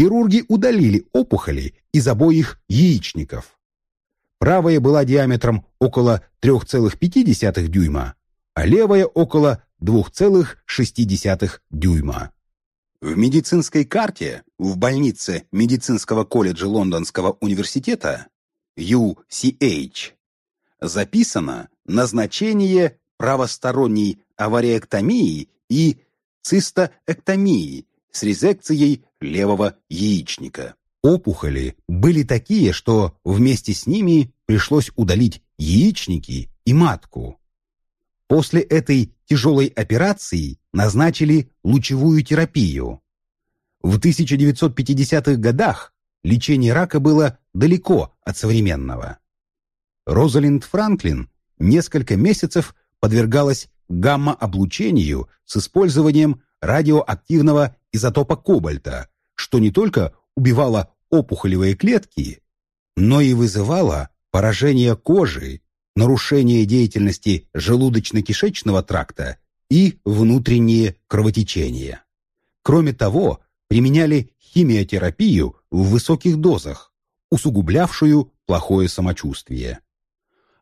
хирурги удалили опухоли из обоих яичников. Правая была диаметром около 3,5 дюйма, а левая около 2,6 дюйма. В медицинской карте в больнице медицинского колледжа Лондонского университета UCH записано назначение правосторонней авариэктомии и цистоэктомии с резекцией левого яичника. Опухоли были такие, что вместе с ними пришлось удалить яичники и матку. После этой тяжелой операции назначили лучевую терапию. В 1950-х годах лечение рака было далеко от современного. Розалинд Франклин несколько месяцев подвергалась гамма-облучению с использованием радиоактивного изотопа кобальта, что не только убивало опухолевые клетки, но и вызывало поражение кожи, нарушение деятельности желудочно-кишечного тракта и внутренние кровотечения. Кроме того, применяли химиотерапию в высоких дозах, усугублявшую плохое самочувствие.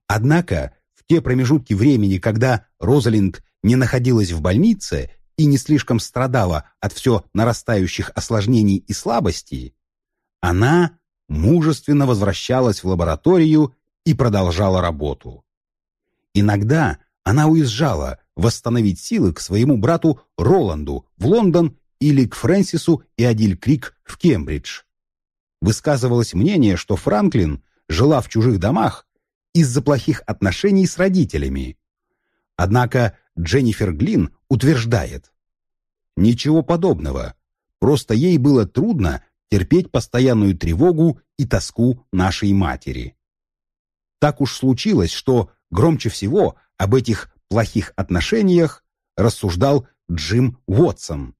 Однако в те промежутки времени, когда Розалинд не находилась в больнице и не слишком страдала от все нарастающих осложнений и слабостей, она мужественно возвращалась в лабораторию и продолжала работу. Иногда она уезжала восстановить силы к своему брату Роланду в Лондон или к Фрэнсису и Адиль Крик в Кембридж. Высказывалось мнение, что Франклин жила в чужих домах из-за плохих отношений с родителями. Однако Дженнифер Глин утверждает, ничего подобного, просто ей было трудно терпеть постоянную тревогу и тоску нашей матери. Так уж случилось, что громче всего об этих плохих отношениях рассуждал Джим Уотсон.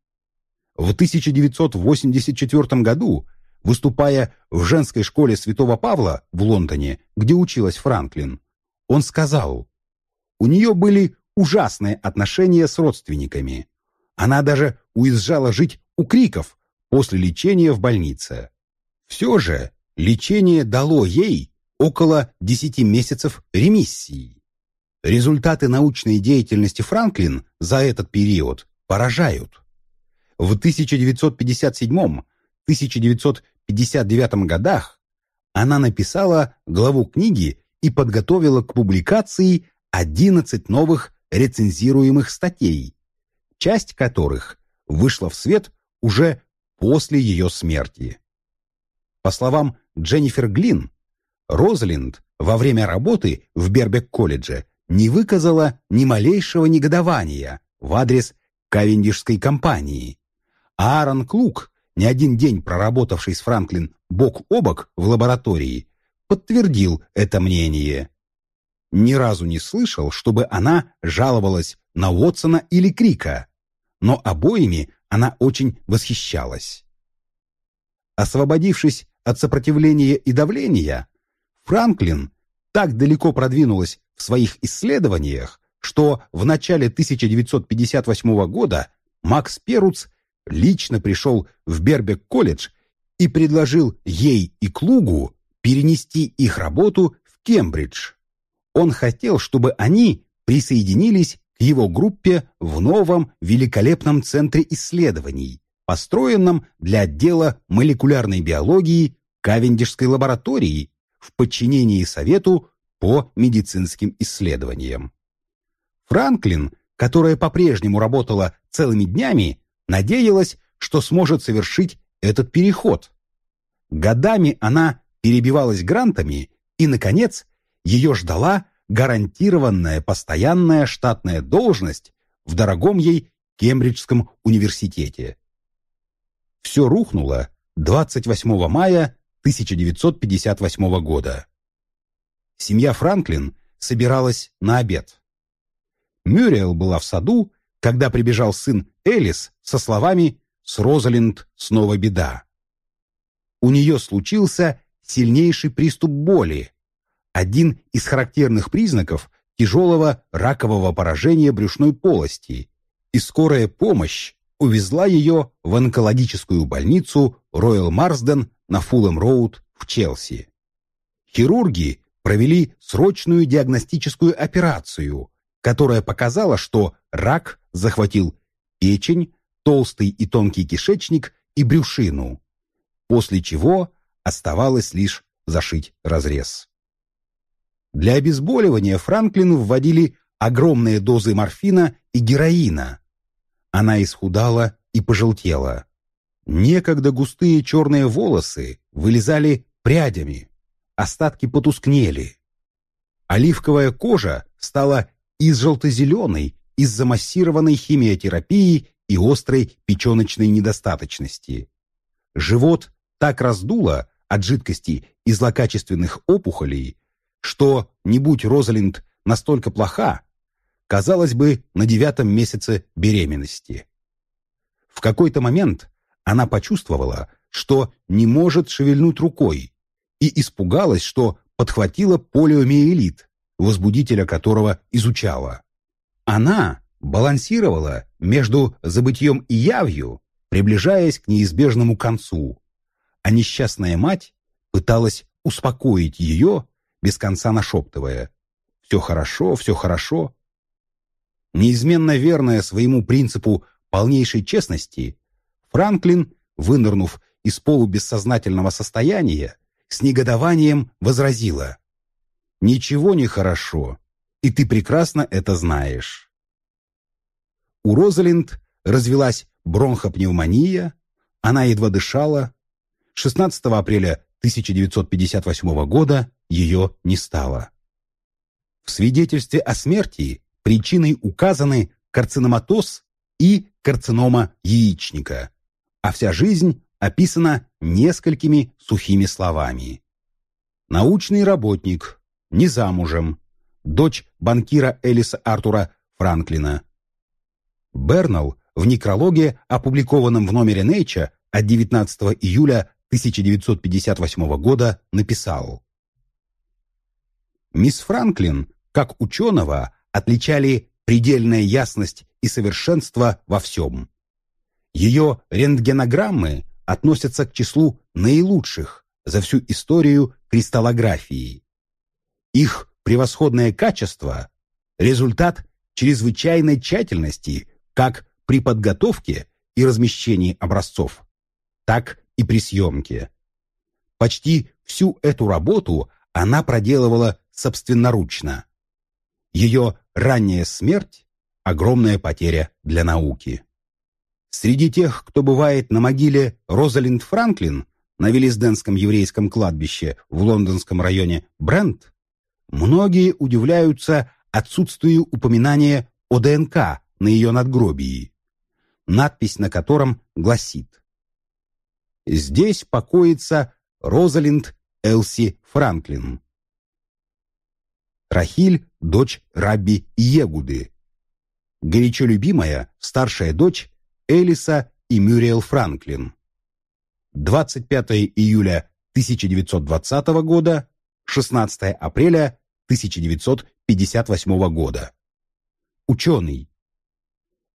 В 1984 году, выступая в женской школе Святого Павла в Лондоне, где училась Франклин, он сказал, у нее были ужасные отношения с родственниками. Она даже уезжала жить у Криков после лечения в больнице. Все же лечение дало ей около 10 месяцев ремиссии. Результаты научной деятельности Франклин за этот период поражают. В 1957-1959 годах она написала главу книги и подготовила к публикации 11 новых рецензируемых статей, часть которых вышла в свет уже после ее смерти. По словам Дженнифер Глин, Розалинд во время работы в Бербек-колледже не выказала ни малейшего негодования в адрес Кавендишской компании. А Аарон Клук, не один день проработавший с Франклин бок о бок в лаборатории, подтвердил это мнение ни разу не слышал, чтобы она жаловалась на Уотсона или Крика, но обоими она очень восхищалась. Освободившись от сопротивления и давления, Франклин так далеко продвинулась в своих исследованиях, что в начале 1958 года Макс Перуц лично пришел в Бербек-колледж и предложил ей и Клугу перенести их работу в Кембридж. Он хотел, чтобы они присоединились к его группе в новом великолепном центре исследований, построенном для отдела молекулярной биологии Кавендишской лаборатории в подчинении Совету по медицинским исследованиям. Франклин, которая по-прежнему работала целыми днями, надеялась, что сможет совершить этот переход. Годами она перебивалась грантами и, наконец, ее ждала гарантированная постоянная штатная должность в дорогом ей Кембриджском университете. Все рухнуло 28 мая 1958 года. Семья Франклин собиралась на обед. Мюрриел была в саду, когда прибежал сын Элис со словами «С Розалинд снова беда». У нее случился сильнейший приступ боли, один из характерных признаков тяжелого ракового поражения брюшной полости, и скорая помощь увезла ее в онкологическую больницу Роyal Марсден на Фулхэм-Роуд в Челси. Хирурги провели срочную диагностическую операцию, которая показала, что рак захватил печень, толстый и тонкий кишечник и брюшину, после чего оставалось лишь зашить разрез. Для обезболивания Франклин вводили огромные дозы морфина и героина. Она исхудала и пожелтела. Некогда густые черные волосы вылезали прядями, остатки потускнели. Оливковая кожа стала изжелто-зеленой из-за массированной химиотерапии и острой печеночной недостаточности. Живот так раздуло от жидкости и злокачественных опухолей, что, не будь Розалинд настолько плоха, казалось бы, на девятом месяце беременности. В какой-то момент она почувствовала, что не может шевельнуть рукой, и испугалась, что подхватила полиомиелит, возбудителя которого изучала. Она балансировала между забытьем и явью, приближаясь к неизбежному концу, а несчастная мать пыталась успокоить ее, без конца нашептывая «Все хорошо, все хорошо». Неизменно верная своему принципу полнейшей честности, Франклин, вынырнув из полубессознательного состояния, с негодованием возразила «Ничего не хорошо, и ты прекрасно это знаешь». У Розалинд развелась бронхопневмония, она едва дышала. 16 апреля 1958 года ее не стало. В свидетельстве о смерти причиной указаны карциноматоз и карцинома яичника, а вся жизнь описана несколькими сухими словами. Научный работник, не замужем, дочь банкира Элиса Артура Франклина. Бернал в некрологе, опубликованном в номере Nature от 19 июля 1958 года, написал Мисс Франклин, как ученого, отличали предельная ясность и совершенство во всем. Ее рентгенограммы относятся к числу наилучших за всю историю кристаллографии. Их превосходное качество – результат чрезвычайной тщательности как при подготовке и размещении образцов, так и при съемке. Почти всю эту работу она проделывала собственноручно. Ее ранняя смерть – огромная потеря для науки. Среди тех, кто бывает на могиле Розалинд Франклин на Велизденском еврейском кладбище в лондонском районе Брент, многие удивляются отсутствию упоминания о ДНК на ее надгробии, надпись на котором гласит «Здесь покоится Розалинд Элси Франклин». Рахиль – дочь Рабби Егуды. Горячо любимая старшая дочь Элиса и Мюриэл Франклин. 25 июля 1920 года, 16 апреля 1958 года. Ученый.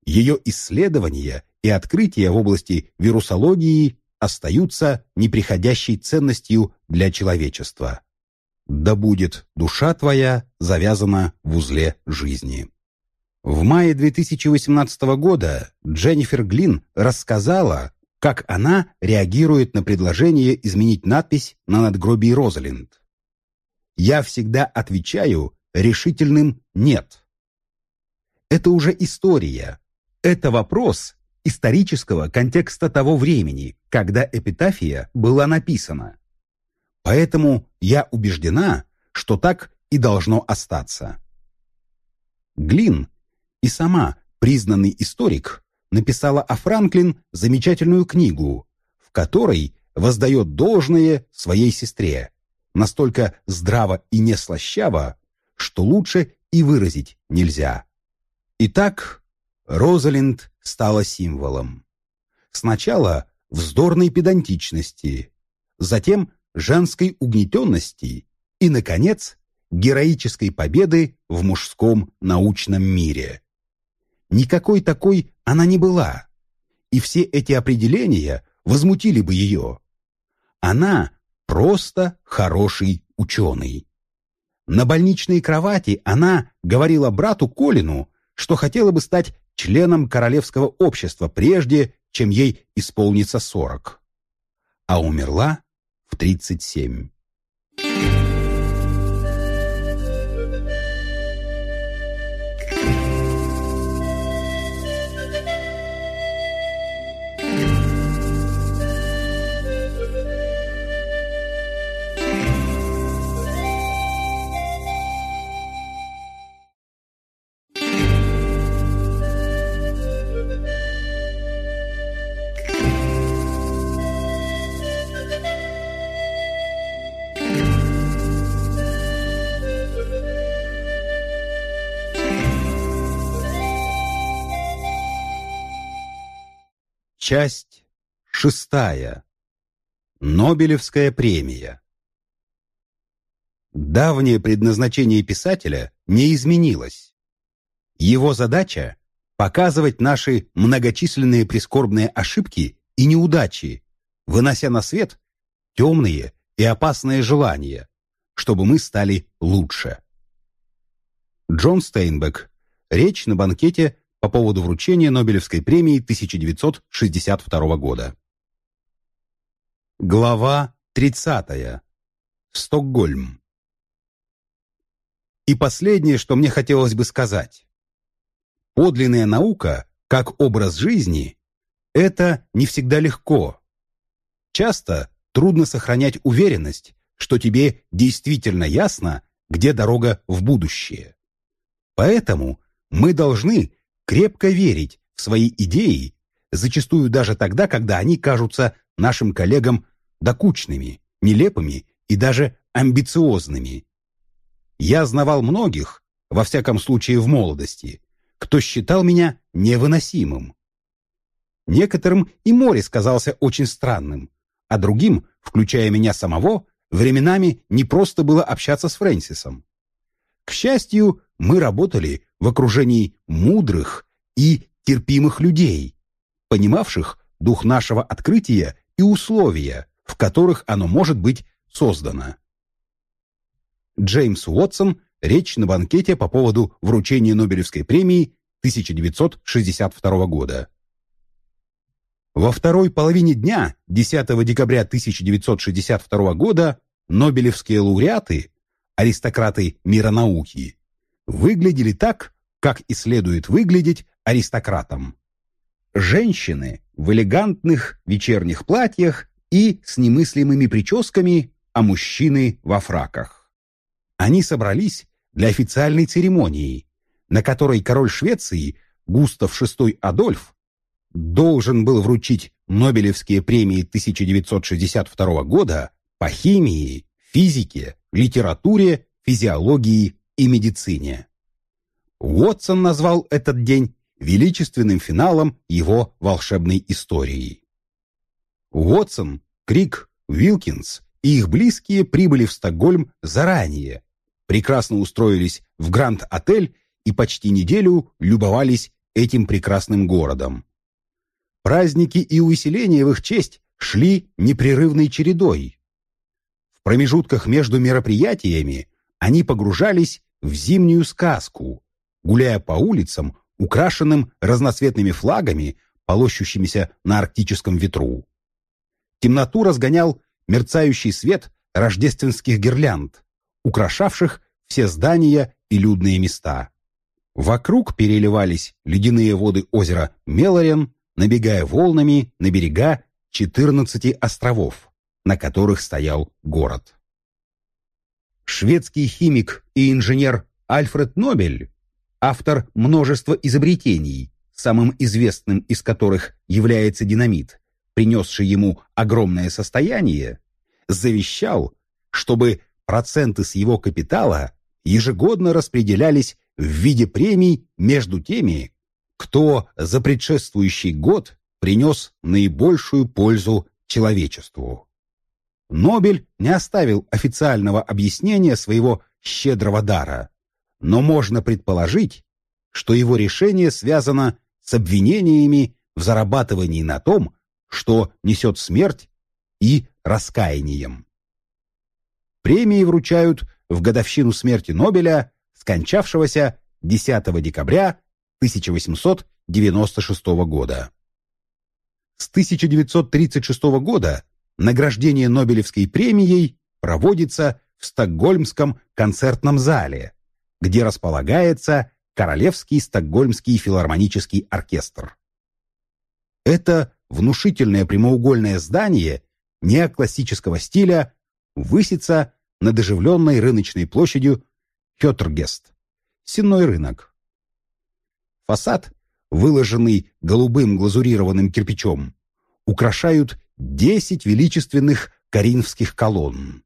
Ее исследования и открытия в области вирусологии остаются неприходящей ценностью для человечества. Да будет душа твоя завязана в узле жизни. В мае 2018 года Дженнифер Глин рассказала, как она реагирует на предложение изменить надпись на надгробии Розалинд. «Я всегда отвечаю решительным «нет». Это уже история. Это вопрос исторического контекста того времени, когда эпитафия была написана. Поэтому я убеждена, что так и должно остаться. Глин и сама признанный историк написала о Франклин замечательную книгу, в которой воздает должное своей сестре, настолько здраво и неслащаво, что лучше и выразить нельзя. Итак, Розалинд стала символом. Сначала вздорной педантичности, затем женской угнетенности и, наконец, героической победы в мужском научном мире. Никакой такой она не была. и все эти определения возмутили бы ее. Она просто хороший ученый. На больничной кровати она говорила брату Колину, что хотела бы стать членом королевского общества прежде, чем ей исполнится сорок. А умерла в 37. Часть шестая. Нобелевская премия. Давнее предназначение писателя не изменилось. Его задача – показывать наши многочисленные прискорбные ошибки и неудачи, вынося на свет темные и опасные желания, чтобы мы стали лучше. Джон Стейнбек. Речь на банкете по поводу вручения Нобелевской премии 1962 года. Глава 30. Стокгольм. И последнее, что мне хотелось бы сказать. Подлинная наука, как образ жизни, это не всегда легко. Часто трудно сохранять уверенность, что тебе действительно ясно, где дорога в будущее. Поэтому мы должны крепко верить в свои идеи, зачастую даже тогда, когда они кажутся нашим коллегам докучными, нелепыми и даже амбициозными. Я знавал многих, во всяком случае в молодости, кто считал меня невыносимым. Некоторым и Морис казался очень странным, а другим, включая меня самого, временами не просто было общаться с Фрэнсисом. К счастью, мы работали в окружении мудрых и терпимых людей, понимавших дух нашего открытия и условия, в которых оно может быть создано. Джеймс Уотсон. Речь на банкете по поводу вручения Нобелевской премии 1962 года. Во второй половине дня 10 декабря 1962 года Нобелевские лауреаты, аристократы мира науки, выглядели так, как и следует выглядеть аристократам. Женщины в элегантных вечерних платьях и с немыслимыми прическами, а мужчины во фраках. Они собрались для официальной церемонии, на которой король Швеции Густав VI Адольф должен был вручить Нобелевские премии 1962 года по химии, физике, литературе, физиологии и медицине. Уотсон назвал этот день величественным финалом его волшебной истории. Уотсон, Крик, Вилкинс и их близкие прибыли в Стокгольм заранее, прекрасно устроились в Гранд-отель и почти неделю любовались этим прекрасным городом. Праздники и увеселения в их честь шли непрерывной чередой. В промежутках между мероприятиями они погружались в зимнюю сказку, гуляя по улицам, украшенным разноцветными флагами, полощущимися на арктическом ветру. Темноту разгонял мерцающий свет рождественских гирлянд, украшавших все здания и людные места. Вокруг переливались ледяные воды озера Мелорен, набегая волнами на берега 14 островов, на которых стоял город. Шведский химик и инженер Альфред Нобель автор множества изобретений, самым известным из которых является динамит, принесший ему огромное состояние, завещал, чтобы проценты с его капитала ежегодно распределялись в виде премий между теми, кто за предшествующий год принес наибольшую пользу человечеству. Нобель не оставил официального объяснения своего щедрого дара, но можно предположить, что его решение связано с обвинениями, в зарабатывании на том, что несет смерть и раскаянием. Премии вручают в годовщину смерти Нобеля, скончавшегося 10 декабря 1896 года. С 1936 года награждение Нобелевской премией проводится в Стокгольмском концертном зале, где располагается Королевский Стокгольмский филармонический оркестр. Это внушительное прямоугольное здание неоклассического стиля высится над оживленной рыночной площадью Хётергест, сенной рынок. Фасад, выложенный голубым глазурированным кирпичом, украшают 10 величественных коринфских колонн.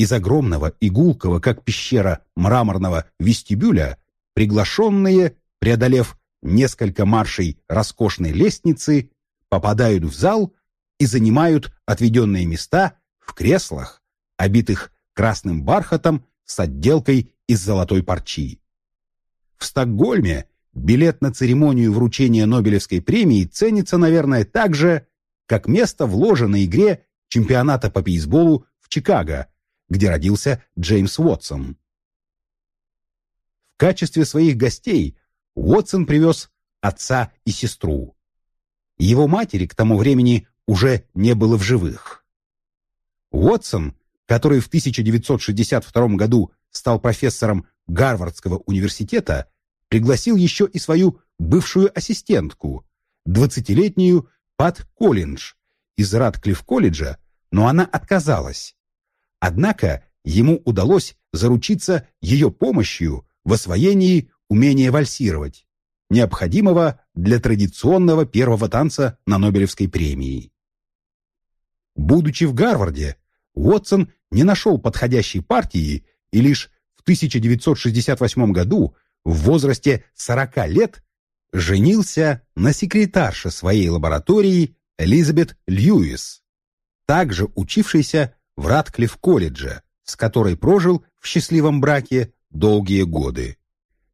Из огромного игулкого, как пещера, мраморного вестибюля приглашенные, преодолев несколько маршей роскошной лестницы, попадают в зал и занимают отведенные места в креслах, обитых красным бархатом с отделкой из золотой парчи. В Стокгольме билет на церемонию вручения Нобелевской премии ценится, наверное, так же, как место в ложе на игре чемпионата по бейсболу в Чикаго, где родился Джеймс Уотсон. В качестве своих гостей Уотсон привез отца и сестру. Его матери к тому времени уже не было в живых. Уотсон, который в 1962 году стал профессором Гарвардского университета, пригласил еще и свою бывшую ассистентку, 20-летнюю Пат Коллиндж из Радклифф-колледжа, но она отказалась. Однако ему удалось заручиться ее помощью в освоении умения вальсировать, необходимого для традиционного первого танца на Нобелевской премии. Будучи в Гарварде, Уотсон не нашел подходящей партии и лишь в 1968 году в возрасте 40 лет женился на секретарше своей лаборатории Элизабет Льюис, также учившейся в Ратклифф-колледже, с которой прожил в счастливом браке долгие годы.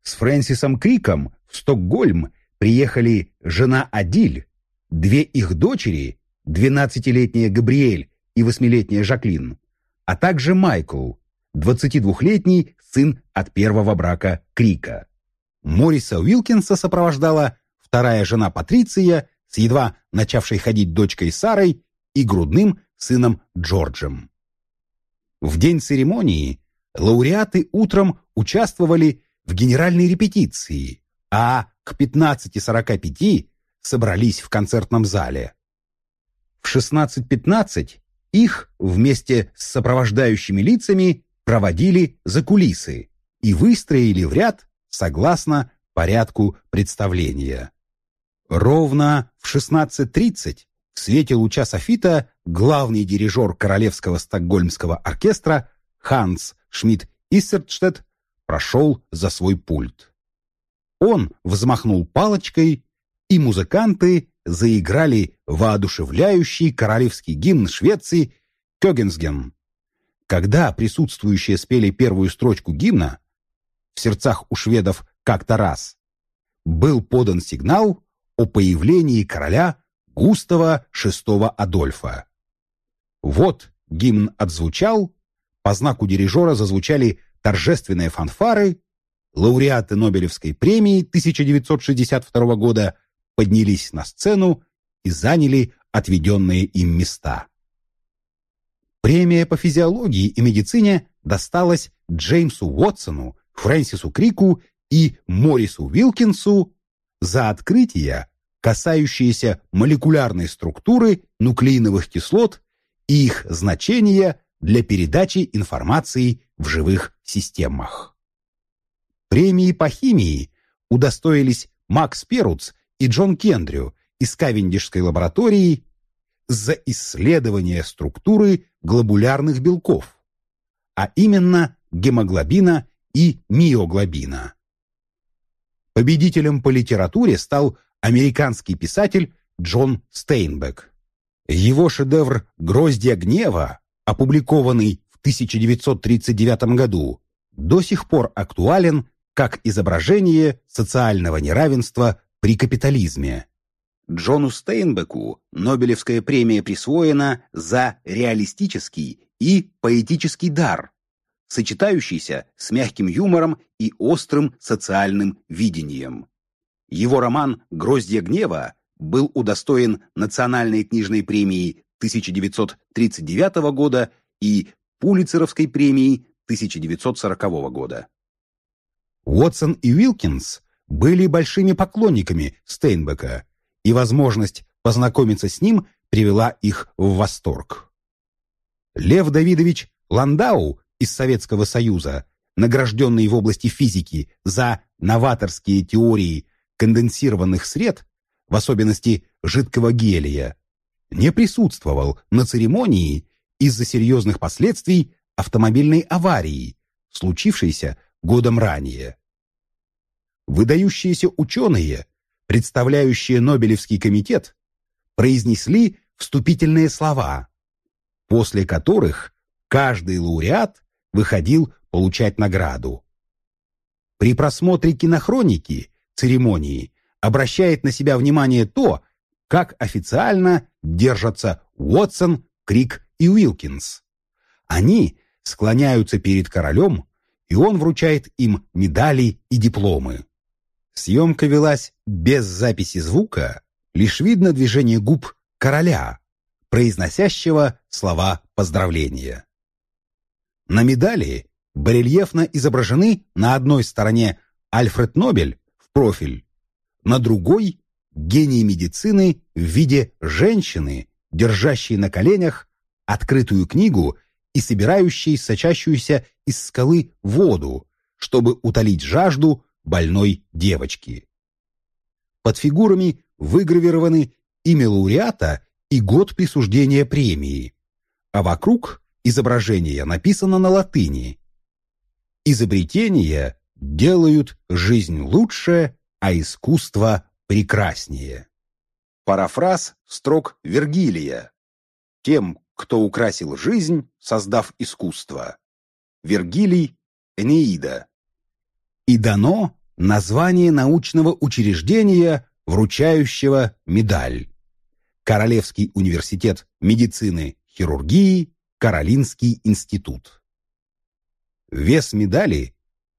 С Фрэнсисом Криком в Стокгольм приехали жена Адиль, две их дочери, 12-летняя Габриэль и 8-летняя Жаклин, а также Майкл, 22-летний сын от первого брака Крика. Мориса Уилкинса сопровождала вторая жена Патриция с едва начавшей ходить дочкой Сарой и грудным сыном Джорджем. В день церемонии лауреаты утром участвовали в генеральной репетиции, а к 15.45 собрались в концертном зале. В 16.15 их вместе с сопровождающими лицами проводили за кулисы и выстроили в ряд согласно порядку представления. Ровно в 16.30 в свете луча софита главный дирижер Королевского стокгольмского оркестра Ханс Шмидт Иссертштедт прошел за свой пульт. Он взмахнул палочкой, и музыканты заиграли воодушевляющий королевский гимн Швеции «Кёгенсген». Когда присутствующие спели первую строчку гимна, в сердцах у шведов как-то раз, был подан сигнал о появлении короля Густава VI Адольфа. Вот гимн отзвучал, по знаку дирижера зазвучали торжественные фанфары, лауреаты Нобелевской премии 1962 года поднялись на сцену и заняли отведенные им места. Премия по физиологии и медицине досталась Джеймсу Уотсону, Фрэнсису Крику и Морису Уилкинсу за открытия, касающиеся молекулярной структуры нуклеиновых кислот и их значения для передачи информации в живых системах. Премии по химии удостоились Макс Перуц и Джон Кендрю из Кавендишской лаборатории за исследование структуры глобулярных белков, а именно гемоглобина и миоглобина. Победителем по литературе стал американский писатель Джон Стейнбек. Его шедевр «Гроздья гнева», опубликованный в 1939 году, до сих пор актуален как изображение социального неравенства при капитализме. Джону Стейнбеку Нобелевская премия присвоена за реалистический и поэтический дар, сочетающийся с мягким юмором и острым социальным видением. Его роман «Гроздья гнева» был удостоен Национальной книжной премии 1939 года и Пулицеровской премии 1940 года. Уотсон и Уилкинс были большими поклонниками Стейнбека, и возможность познакомиться с ним привела их в восторг. Лев Давидович Ландау из Советского Союза, награжденный в области физики за новаторские теории конденсированных сред, в особенности жидкого гелия, не присутствовал на церемонии из-за серьезных последствий автомобильной аварии, случившейся годом ранее. Выдающиеся ученые, представляющие Нобелевский комитет, произнесли вступительные слова, после которых каждый лауреат выходил получать награду. При просмотре кинохроники церемонии обращает на себя внимание то, как официально держатся Уотсон, Крик и Уилкинс. Они склоняются перед королем, и он вручает им медали и дипломы. Съемка велась без записи звука, лишь видно движение губ короля, произносящего слова поздравления. На медали барельефно изображены на одной стороне Альфред Нобель профиль, на другой – гений медицины в виде женщины, держащей на коленях открытую книгу и собирающей сочащуюся из скалы воду, чтобы утолить жажду больной девочки. Под фигурами выгравированы имя лауреата и год присуждения премии, а вокруг изображение написано на латыни. Изобретения делают жизнь лучше, а искусство прекраснее. Парафраз строк Вергилия. Тем, кто украсил жизнь, создав искусство. Вергилий, Энеида. И дано название научного учреждения, вручающего медаль. Королевский университет медицины, хирургии, Каролинский институт. Вес медали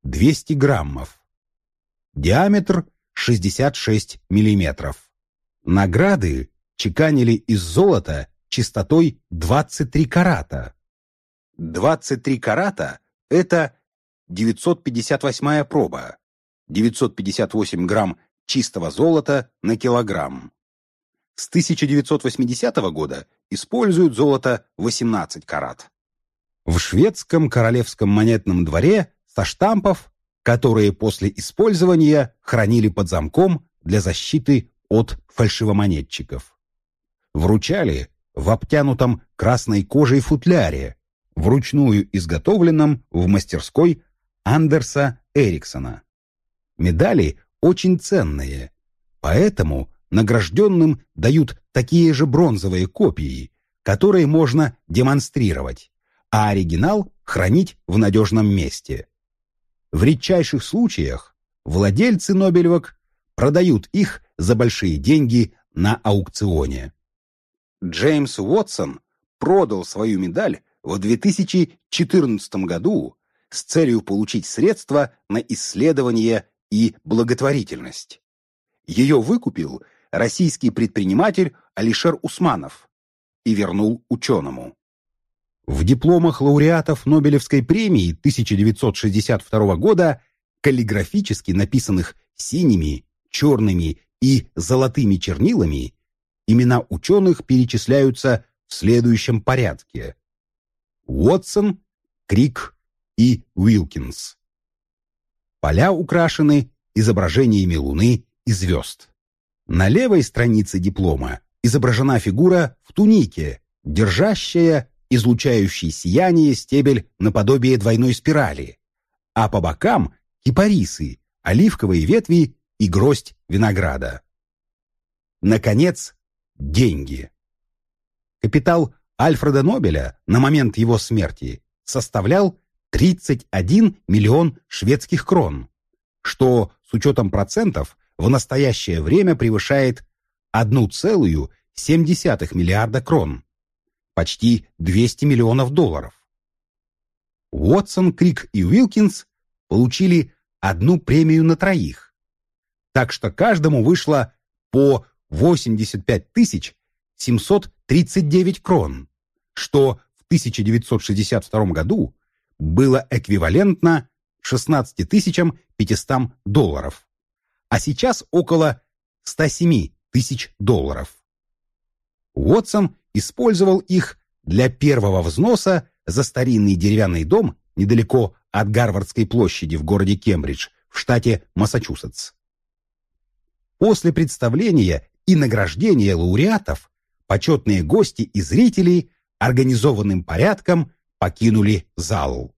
200 граммов. Диаметр 66 миллиметров. Награды чеканили из золота чистотой 23 карата. 23 карата – это 958 проба, 958 грамм чистого золота на килограмм. С 1980 года используют золото 18 карат. В шведском королевском монетном дворе со штампов, которые после использования хранили под замком для защиты от фальшивомонетчиков. Вручали в обтянутом красной кожей футляре, вручную изготовленном в мастерской Андерса Эриксона. Медали очень ценные, поэтому награжденным дают такие же бронзовые копии, которые можно демонстрировать, а оригинал хранить в надежном месте. В редчайших случаях владельцы Нобелевок продают их за большие деньги на аукционе. Джеймс Уотсон продал свою медаль в 2014 году с целью получить средства на исследование и благотворительность. Ее выкупил российский предприниматель Алишер Усманов и вернул ученому. В дипломах лауреатов Нобелевской премии 1962 года, каллиграфически написанных синими, черными и золотыми чернилами, имена ученых перечисляются в следующем порядке. Уотсон, Крик и Уилкинс. Поля украшены изображениями Луны и звезд. На левой странице диплома изображена фигура в тунике, держащая излучающий сияние стебель наподобие двойной спирали, а по бокам — кипарисы, оливковые ветви и гроздь винограда. Наконец, деньги. Капитал Альфреда Нобеля на момент его смерти составлял 31 миллион шведских крон, что с учетом процентов в настоящее время превышает 1,7 миллиарда крон, почти 200 миллионов долларов. Уотсон, Крик и Уилкинс получили одну премию на троих, так что каждому вышло по 85 тысяч 739 крон, что в 1962 году было эквивалентно 16 500 долларов, а сейчас около 107 тысяч долларов. Уотсон использовал их для первого взноса за старинный деревянный дом недалеко от Гарвардской площади в городе Кембридж в штате Массачусетс. После представления и награждения лауреатов почетные гости и зрители организованным порядком покинули зал.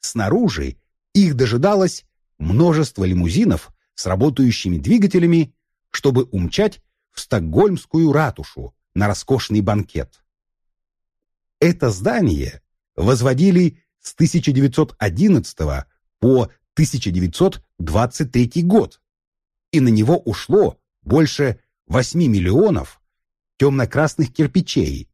Снаружи их дожидалось множество лимузинов с работающими двигателями, чтобы умчать в Стокгольмскую ратушу на роскошный банкет. Это здание возводили с 1911 по 1923 год, и на него ушло больше 8 миллионов темно-красных кирпичей,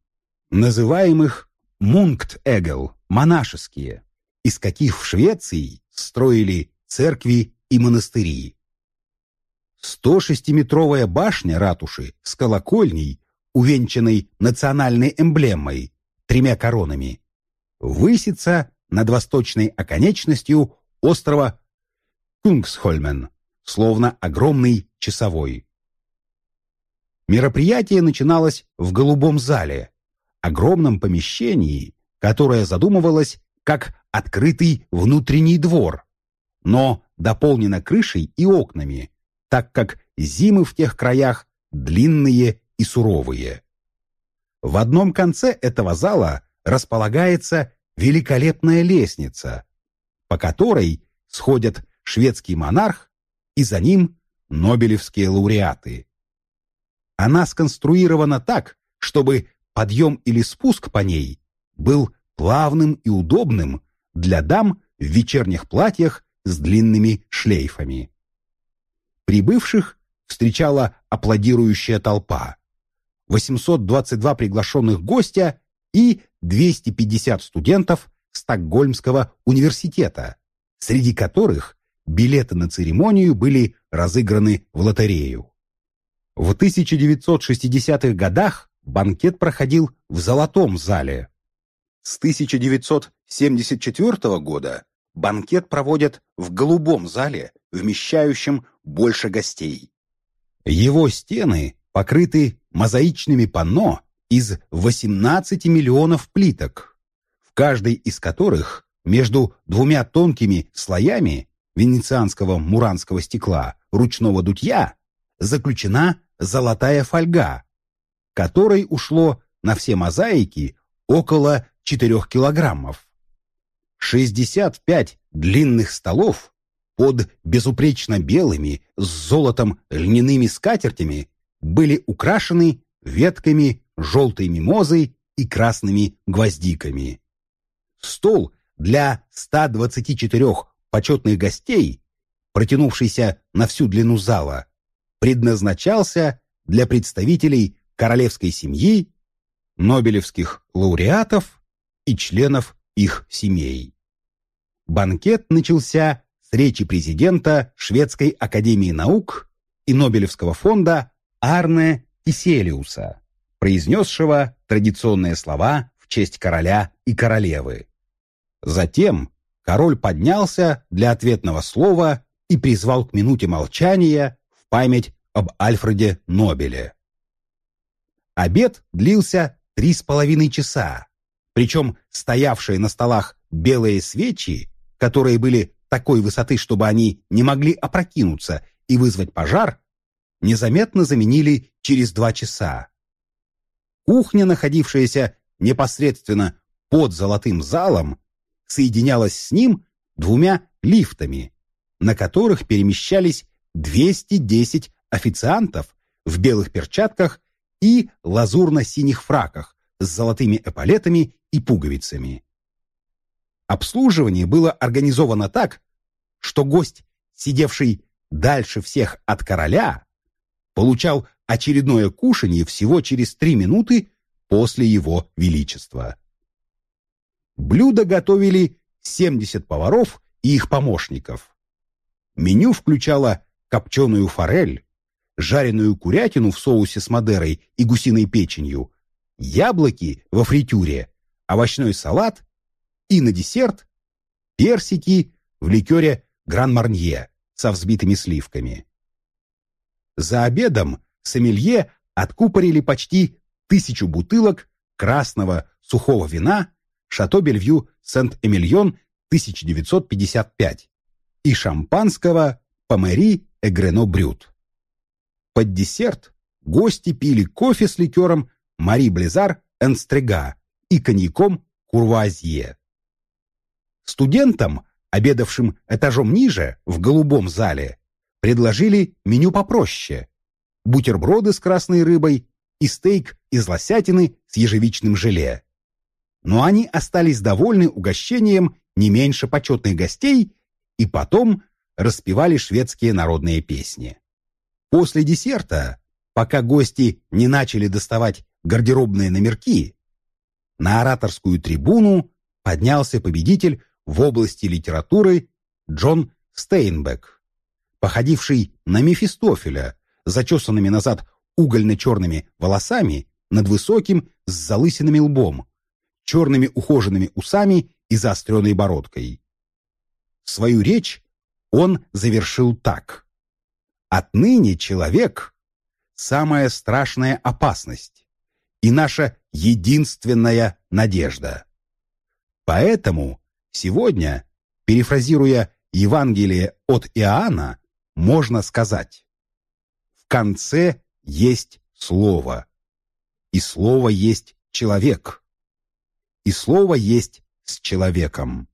называемых мунктэгел, монашеские, из каких в Швеции строили церкви и монастыри. 106-метровая башня ратуши с колокольней, увенчанной национальной эмблемой, тремя коронами, высится над восточной оконечностью острова Кунгсхольмен, словно огромный часовой. Мероприятие начиналось в голубом зале, огромном помещении, которое задумывалось как открытый внутренний двор, но дополнено крышей и окнами, так как зимы в тех краях длинные и суровые. В одном конце этого зала располагается великолепная лестница, по которой сходят шведский монарх и за ним нобелевские лауреаты. Она сконструирована так, чтобы подъем или спуск по ней был плавным и удобным для дам в вечерних платьях с длинными шлейфами. Прибывших встречала аплодирующая толпа. 822 приглашенных гостя и 250 студентов Стокгольмского университета, среди которых билеты на церемонию были разыграны в лотерею. В 1960-х годах банкет проходил в Золотом зале. С 1974 года банкет проводят в Голубом зале, вмещающем больше гостей. Его стены покрыты мозаичными панно из 18 миллионов плиток, в каждой из которых между двумя тонкими слоями венецианского муранского стекла ручного дутья заключена золотая фольга, которой ушло на все мозаики около 4 килограммов. 65 длинных столов под безупречно белыми с золотом льняными скатертями были украшены ветками желтой мимозы и красными гвоздиками. Стол для 124 почетных гостей, протянувшийся на всю длину зала, предназначался для представителей королевской семьи, нобелевских лауреатов и членов их семей. Банкет начался с речи президента Шведской академии наук и Нобелевского фонда Арне Киселиуса, произнесшего традиционные слова в честь короля и королевы. Затем король поднялся для ответного слова и призвал к минуте молчания в память об Альфреде Нобеле. Обед длился три с половиной часа, причем стоявшие на столах белые свечи, которые были такой высоты, чтобы они не могли опрокинуться и вызвать пожар, незаметно заменили через два часа. Кухня, находившаяся непосредственно под золотым залом, соединялась с ним двумя лифтами, на которых перемещались 210 официантов в белых перчатках и лазурно-синих фраках с золотыми эполетами и пуговицами. Обслуживание было организовано так, что гость, сидевший дальше всех от короля, получал очередное кушанье всего через три минуты после его величества. Блюда готовили 70 поваров и их помощников. Меню включало копченую форель, жареную курятину в соусе с мадерой и гусиной печенью, яблоки во фритюре, овощной салат и на десерт персики в ликере Гран-Марнье со взбитыми сливками. За обедом сомелье откупорили почти тысячу бутылок красного сухого вина «Шато Бельвью Сент-Эмильон 1955» и шампанского «Помери Эгрено Брют». Под десерт гости пили кофе с ликером «Мари Близар Энстрега» и коньяком «Курвуазье». Студентам, обедавшим этажом ниже, в голубом зале, предложили меню попроще. Бутерброды с красной рыбой и стейк из лосятины с ежевичным желе. Но они остались довольны угощением не меньше почетных гостей и потом распевали шведские народные песни. После десерта, пока гости не начали доставать гардеробные номерки, на ораторскую трибуну поднялся победитель в области литературы Джон Стейнбек, походивший на Мефистофеля, зачесанными назад угольно-черными волосами над высоким с залысинами лбом, черными ухоженными усами и заостренной бородкой. Свою речь он завершил так. «Отныне человек — самая страшная опасность и наша единственная надежда. Поэтому сегодня, перефразируя Евангелие от Иоанна, можно сказать. «В конце есть Слово, и Слово есть человек, и Слово есть с человеком».